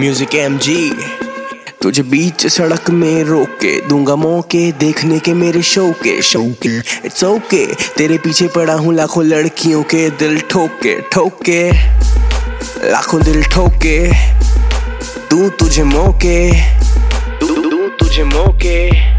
Music M G तुझे बीच सड़क में रोक के दूँगा मौके देखने के मेरे शो के शो के। इट्स ओके तेरे पीछे पड़ा हूँ लाखों लड़कियों के दिल ठोके ठोके। लाखों दिल ठोके। तू तुझे मौके तू तुझे मौके।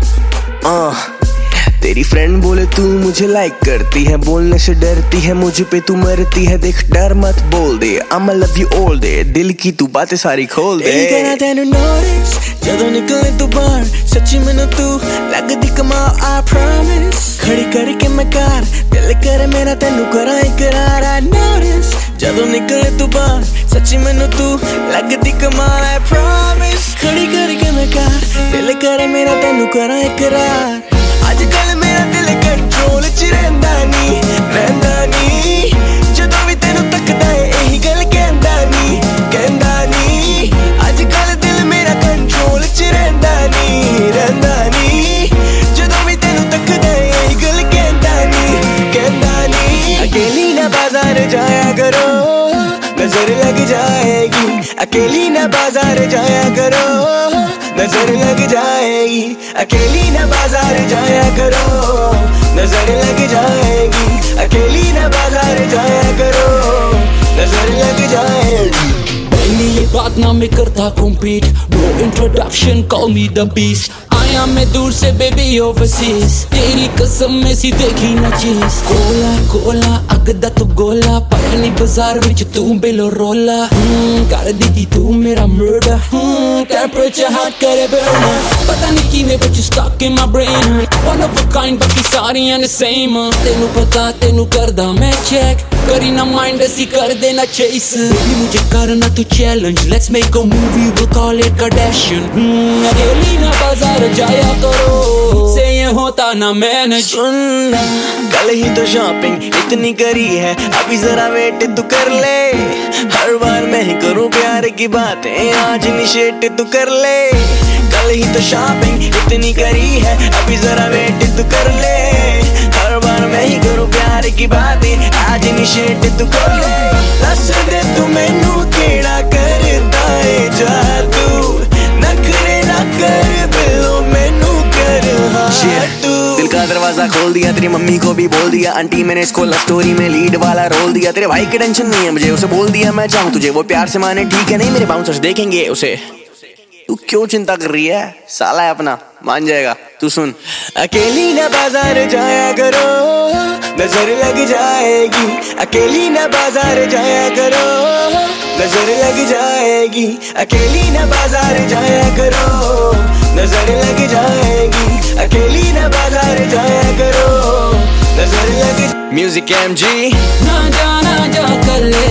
मेरी फ्रेंड बोले, तू मुझे लाइक करती है, बोलने से डरती है, मुझे पे तू मरती है, देख, डर मत बोल दे आई लव यू ऑल दे दिल की तू बातें सारी खोल दे। तेन नोटिस जदों निकले तू बाहर, सच्ची मैनू तू लगदी कमा आई प्रॉमिस खड़ी करके मैं कार, दिल करे मेरा तेनू करा इकरार आई नोटिस जदों निकले तू बाहर, सच्ची मैनू तू लगदी कमा आई प्रॉमिस खड़ी करके मैं कार, दिल करे मेरा तेनू करा इकरार। नज़र लग जाएगी। अकेली ना बाज़ार जाया करो। नज़र लग जाएगी। अकेली ना बाज़ार जाया करो। नज़र लग जाएगी। अकेली ना बाज़ार जाया करो। नज़र लग जाएगी। बात ना मैं करता compete no introduction call me the beast आया मैं दूर से बेबी ओवरसीज तेरी कसम में सी देखी ना चीज कोला कोला अग दा तू गोला पाया नी बाजार विच तू बेलो रोला कर दी थी तू मेरा मर्डर टेम्परेचर हार्ट करे बर्न पता नहीं किवें but you stuck in my brain one of a kind बाकी सारियां ने सेम तेनू पता तेनू करदा मैं चेक करीना माइंड ऐसी कर देना चेस भी मुझे करना तू challenge let's make a movie will call it Kardashian अरे लीना बाज़ार जाया करो। से ये होता ना मैंने सुन कल ही तो शॉपिंग इतनी करी है। अभी जरा वेट तू कर ले। हर बार मैं ही करूँ प्यार की बातें, आज निशेट तू कर ले। कल ही तो शॉपिंग इतनी करी है। अभी जरा वेट तू कर ले। की बातें आज निशेट तू कर दस दे तू मैनू केड़ा करदा है जादू नखरे ना कर बिलो मैनू कर तू। दिल का दरवाज़ा खोल दिया तेरी मम्मी को भी बोल दिया। आंटी मैंने इसको लव स्टोरी में लीड वाला रोल दिया। तेरे भाई की टेंशन नहीं है मुझे उसे बोल दिया मैं चाहूँ तुझे। वो प्यार से माने ठीक है नहीं मेरे बाउंसर्स देखेंगे उसे। तू क्यों चिंता कर रही है? साला है अपना मान जाएगा। तू सुन। अकेली न बाज़ार जाया करो नज़र लग जाएगी। अकेली न बाज़ार जाया करो। नज़र लग जाएगी। अकेली न बाज़ार जाया करो। नज़र लग जाएगी। अकेली न बाज़ार जाया करो। नज़र लग म्यूज़िक एम जी ना जा ना जा कर ले।